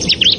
you.